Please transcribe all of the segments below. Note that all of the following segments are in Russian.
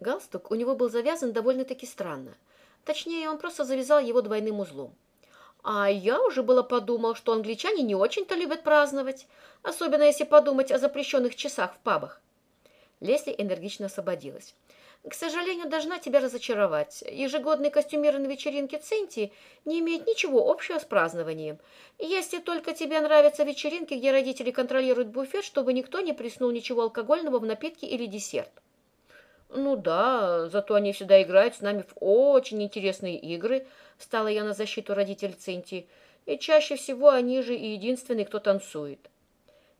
Галстук у него был завязан довольно-таки странно. Точнее, он просто завязал его двойным узлом. А я уже было подумал, что англичане не очень-то любят праздновать, особенно если подумать о запрещенных часах в пабах. Лесли энергично освободилась. К сожалению, должна тебя разочаровать. Ежегодные костюмированные вечеринки Центи не имеют ничего общего с празднованием. Если только тебе нравятся вечеринки, где родители контролируют буфет, чтобы никто не приснул ничего алкогольного в напитки или десерт. Ну да, зато они всегда играют с нами в очень интересные игры, Встала я на защиту родителей Центи. И чаще всего они же и единственные, кто танцует.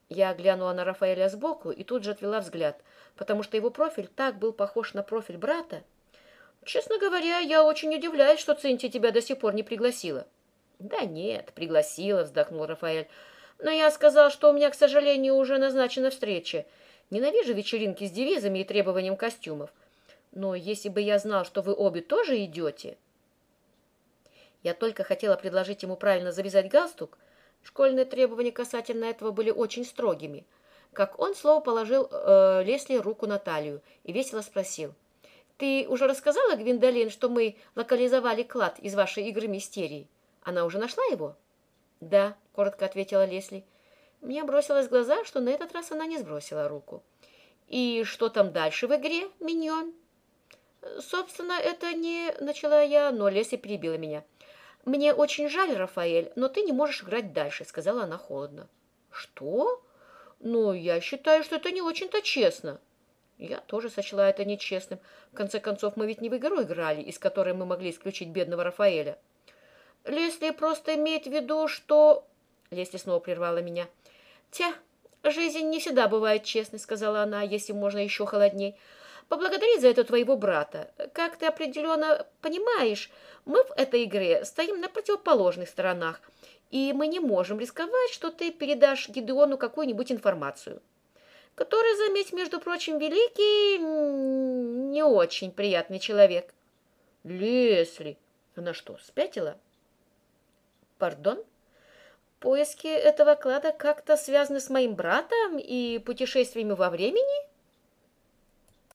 Я глянула на Рафаэля сбоку и тут же отвела взгляд, потому что его профиль так был похож на профиль брата. Честно говоря, я очень удивляюсь, что Цинти тебя до сих пор не пригласила. Да нет, пригласила, вздохнул Рафаэль. Но я сказал, что у меня, к сожалению, уже назначена встреча. Ненавижу вечеринки с девизами и требованием костюмов. Но если бы я знал, что вы обе тоже идете... Я только хотела предложить ему правильно завязать галстук. Школьные требования касательно этого были очень строгими. Как он слово положил э, Лесли руку на талию и весело спросил. «Ты уже рассказала, Гвиндолин, что мы локализовали клад из вашей игры мистерии? Она уже нашла его?» «Да», — коротко ответила Лесли. Мне бросилось в глаза, что на этот раз она не сбросила руку. «И что там дальше в игре, миньон?» «Собственно, это не...» — начала я, но Лесли перебила меня. «Мне очень жаль, Рафаэль, но ты не можешь играть дальше», — сказала она холодно. «Что? Ну, я считаю, что это не очень-то честно». Я тоже сочла это нечестным. В конце концов, мы ведь не в игру играли, из которой мы могли исключить бедного Рафаэля. Лесли просто имеет в виду, что... Лесли снова прервала меня. «Тя, жизнь не всегда бывает честной», — сказала она, если можно еще холодней поблагодарить за это твоего брата. Как ты определенно понимаешь, мы в этой игре стоим на противоположных сторонах, и мы не можем рисковать, что ты передашь Гидеону какую-нибудь информацию, который, заметь, между прочим, великий, не очень приятный человек. Лесли, она что, спятила? Пардон? Поиски этого клада как-то связаны с моим братом и путешествиями во времени?